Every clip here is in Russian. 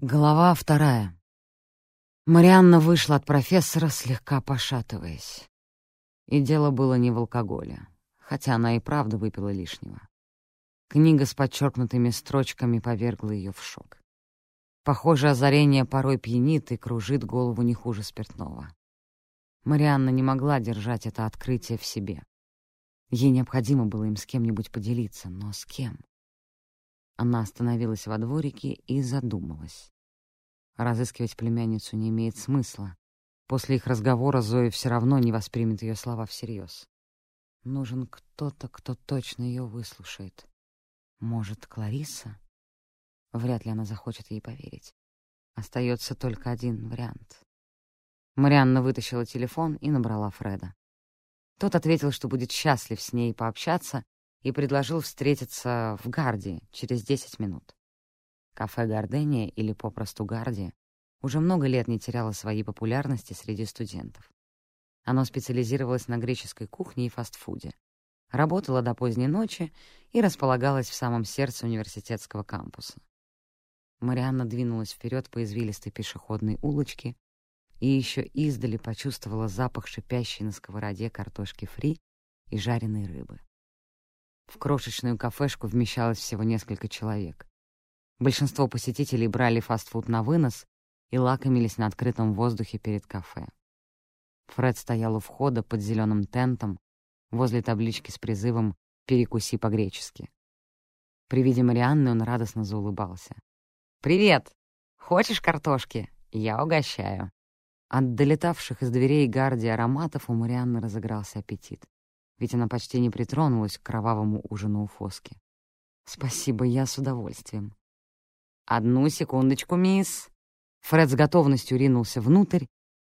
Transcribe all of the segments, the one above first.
Глава вторая. Марианна вышла от профессора, слегка пошатываясь. И дело было не в алкоголе, хотя она и правда выпила лишнего. Книга с подчеркнутыми строчками повергла ее в шок. Похоже, озарение порой пьянит и кружит голову не хуже спиртного. Марианна не могла держать это открытие в себе. Ей необходимо было им с кем-нибудь поделиться, но с кем? Она остановилась во дворике и задумалась. Разыскивать племянницу не имеет смысла. После их разговора Зоя все равно не воспримет ее слова всерьез. Нужен кто-то, кто точно ее выслушает. Может, Клариса? Вряд ли она захочет ей поверить. Остается только один вариант. Марианна вытащила телефон и набрала Фреда. Тот ответил, что будет счастлив с ней пообщаться, и предложил встретиться в Гарди через 10 минут. Кафе «Гардения» или попросту «Гарди» уже много лет не теряло своей популярности среди студентов. Оно специализировалось на греческой кухне и фастфуде, работало до поздней ночи и располагалось в самом сердце университетского кампуса. Марианна двинулась вперед по извилистой пешеходной улочке и еще издали почувствовала запах шипящей на сковороде картошки фри и жареной рыбы. В крошечную кафешку вмещалось всего несколько человек. Большинство посетителей брали фастфуд на вынос и лакомились на открытом воздухе перед кафе. Фред стоял у входа под зеленым тентом возле таблички с призывом «Перекуси по-гречески». При виде Марианны он радостно заулыбался. «Привет! Хочешь картошки? Я угощаю». От долетавших из дверей гарди ароматов у Марианны разыгрался аппетит ведь она почти не притронулась к кровавому ужину у Фоски. «Спасибо, я с удовольствием». «Одну секундочку, мисс». Фред с готовностью ринулся внутрь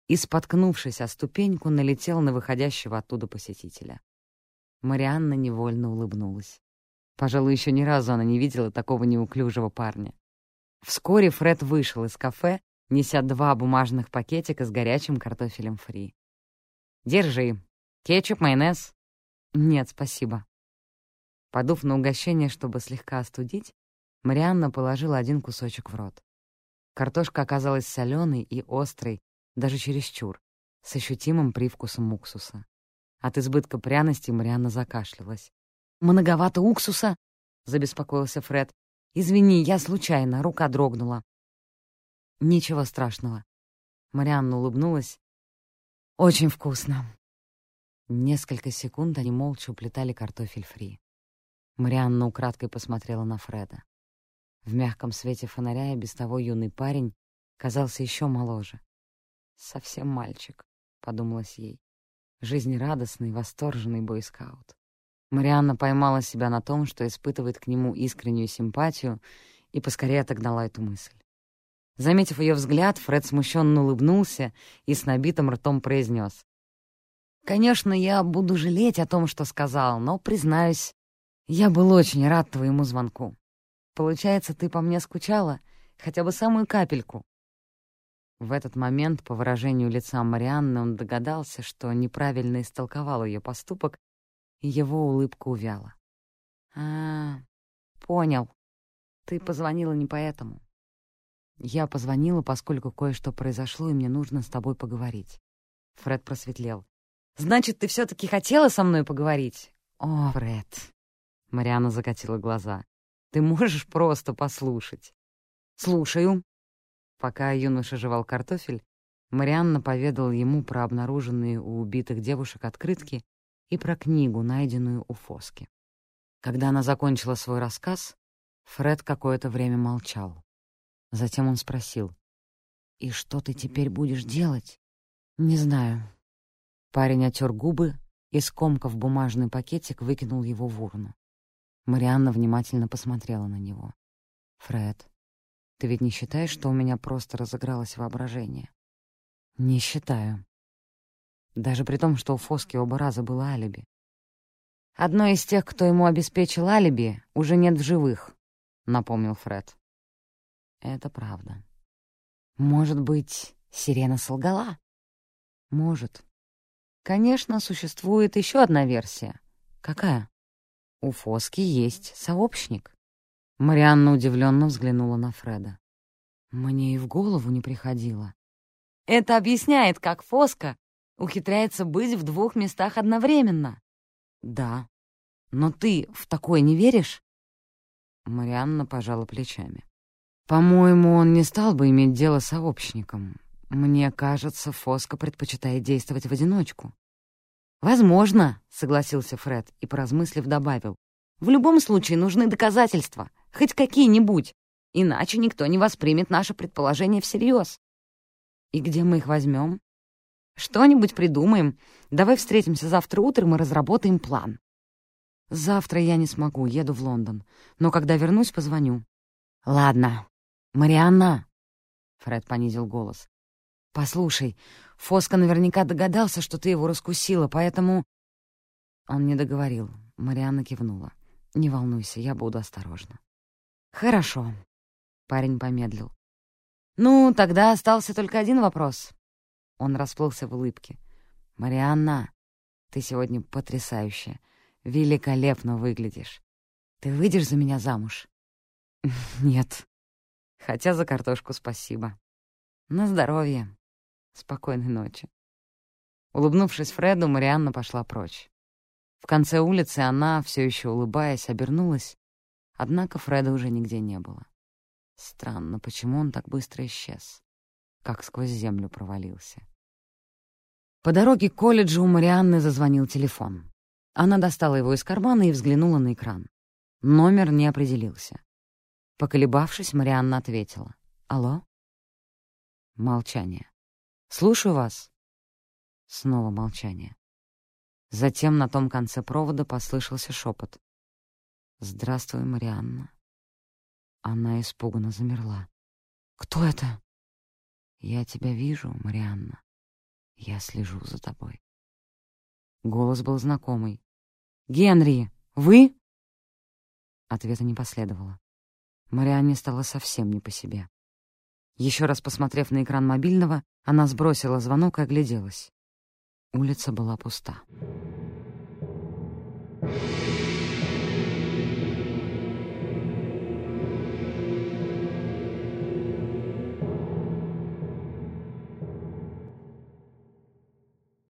и, споткнувшись о ступеньку, налетел на выходящего оттуда посетителя. Марианна невольно улыбнулась. Пожалуй, еще ни разу она не видела такого неуклюжего парня. Вскоре Фред вышел из кафе, неся два бумажных пакетика с горячим картофелем фри. «Держи. Кетчуп, майонез, «Нет, спасибо». Подув на угощение, чтобы слегка остудить, Марианна положила один кусочек в рот. Картошка оказалась соленой и острой, даже чересчур, с ощутимым привкусом уксуса. От избытка пряностей Марианна закашлялась. «Многовато уксуса?» — забеспокоился Фред. «Извини, я случайно, рука дрогнула». «Ничего страшного». Марианна улыбнулась. «Очень вкусно. Несколько секунд они молча уплетали картофель фри. Марианна украдкой посмотрела на Фреда. В мягком свете фонаря и без того юный парень казался еще моложе. «Совсем мальчик», — подумалось ей. Жизнерадостный, восторженный бойскаут. Марианна поймала себя на том, что испытывает к нему искреннюю симпатию, и поскорее отогнала эту мысль. Заметив ее взгляд, Фред смущенно улыбнулся и с набитым ртом произнес. Конечно, я буду жалеть о том, что сказал, но, признаюсь, я был очень рад твоему звонку. Получается, ты по мне скучала? Хотя бы самую капельку. В этот момент, по выражению лица Марианны, он догадался, что неправильно истолковал ее поступок, и его улыбка увяла. «А, понял. Ты позвонила не поэтому». «Я позвонила, поскольку кое-что произошло, и мне нужно с тобой поговорить». Фред просветлел. Значит, ты все-таки хотела со мной поговорить? О, Фред. Мариана закатила глаза. Ты можешь просто послушать. Слушаю. Пока юноша жевал картофель, Марианна поведала ему про обнаруженные у убитых девушек открытки и про книгу, найденную у Фоски. Когда она закончила свой рассказ, Фред какое-то время молчал. Затем он спросил, «И что ты теперь будешь делать?» «Не знаю», Парень отер губы и, скомкав бумажный пакетик, выкинул его в урну. Марианна внимательно посмотрела на него. «Фред, ты ведь не считаешь, что у меня просто разыгралось воображение?» «Не считаю. Даже при том, что у Фоски оба раза было алиби. Одно из тех, кто ему обеспечил алиби, уже нет в живых», — напомнил Фред. «Это правда. Может быть, сирена солгала?» «Может. Конечно, существует еще одна версия. Какая? У Фоски есть сообщник. Марианна удивленно взглянула на Фреда. Мне и в голову не приходило. Это объясняет, как Фоска ухитряется быть в двух местах одновременно. Да. Но ты в такое не веришь? Марианна пожала плечами. По-моему, он не стал бы иметь дело с сообщником. Мне кажется, Фоска предпочитает действовать в одиночку. «Возможно», — согласился Фред и, поразмыслив, добавил. «В любом случае нужны доказательства, хоть какие-нибудь, иначе никто не воспримет наше предположение всерьез». «И где мы их возьмем?» «Что-нибудь придумаем. Давай встретимся завтра утром и разработаем план». «Завтра я не смогу, еду в Лондон. Но когда вернусь, позвоню». «Ладно. Марианна!» Фред понизил голос. «Послушай, Фоска наверняка догадался, что ты его раскусила, поэтому...» Он не договорил. Марианна кивнула. «Не волнуйся, я буду осторожна». «Хорошо», — парень помедлил. «Ну, тогда остался только один вопрос». Он расплылся в улыбке. «Марианна, ты сегодня потрясающая, великолепно выглядишь. Ты выйдешь за меня замуж?» «Нет. Хотя за картошку спасибо. На здоровье. Спокойной ночи». Улыбнувшись Фреду, Марианна пошла прочь. В конце улицы она, все еще улыбаясь, обернулась, однако Фреда уже нигде не было. Странно, почему он так быстро исчез? Как сквозь землю провалился. По дороге к колледжу у Марианны зазвонил телефон. Она достала его из кармана и взглянула на экран. Номер не определился. Поколебавшись, Марианна ответила. «Алло?» Молчание. «Слушаю вас». Снова молчание. Затем на том конце провода послышался шепот. «Здравствуй, Марианна». Она испуганно замерла. «Кто это?» «Я тебя вижу, Марианна. Я слежу за тобой». Голос был знакомый. «Генри, вы?» Ответа не последовало. Марианне стало совсем не по себе. Еще раз посмотрев на экран мобильного, она сбросила звонок и огляделась. Улица была пуста.